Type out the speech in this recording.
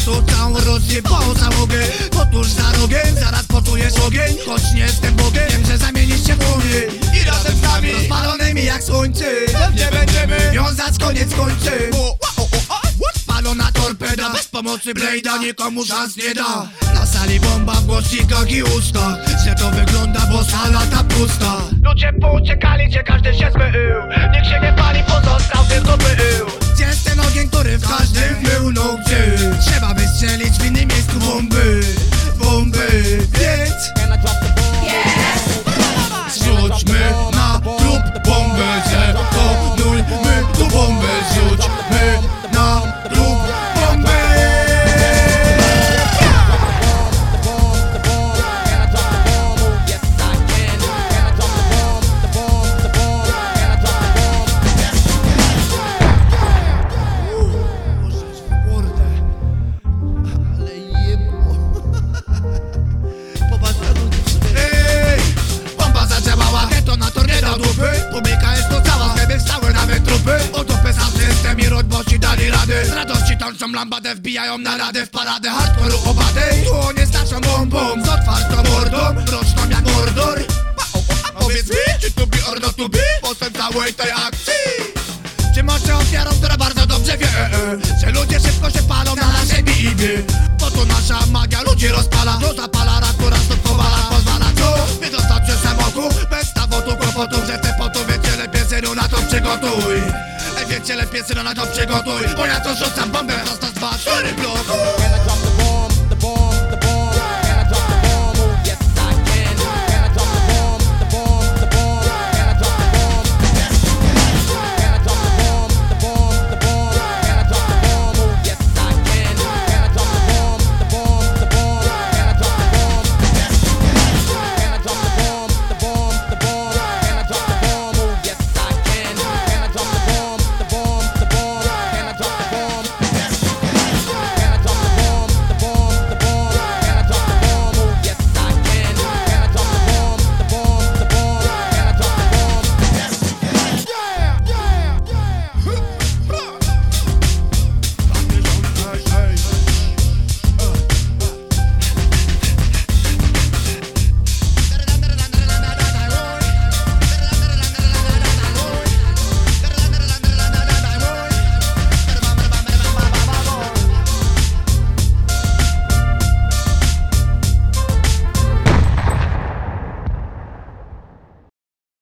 Przyszło całą rozjebało załogę. Potuż za rogiem, zaraz poczujesz ogień. Choć nie jestem Bogiem, wiem, że zamienisz się w płomień I razem z nami, rozpalonymi jak słońce. Pewnie będziemy wiązać koniec kończy Spalona torpeda, bez pomocy Blade'a nikomu szans nie da. Na sali bomba w głośnikach i ustach. Że to wygląda, bo sala ta pusta. Ludzie pouciekali, gdzie każdy się zmył. Nikt się nie pali po Tańczą lambadę, wbijają na radę W paradę hardcore'u obady Tu nie starczą bombą Z otwartą mordą, roczną jak mordor. Powiedz mi, czy to be or not to be Potem całej tej akcji. Czy może ofiarą, która bardzo dobrze wie e, e, Że ludzie szybko się palą na naszej bibie Bo to nasza magia ludzi rozpala To zapala rak, która stąd powala Pozwala tu wydostać się samoku Bez tawotu, kłopotów, że te potu Wiecie lepiej synu na to przygotuj Wiecie lepiej synu na to przygotuj Bo ja to rzucam bombę Dostać dwa, cztery bloku. Can I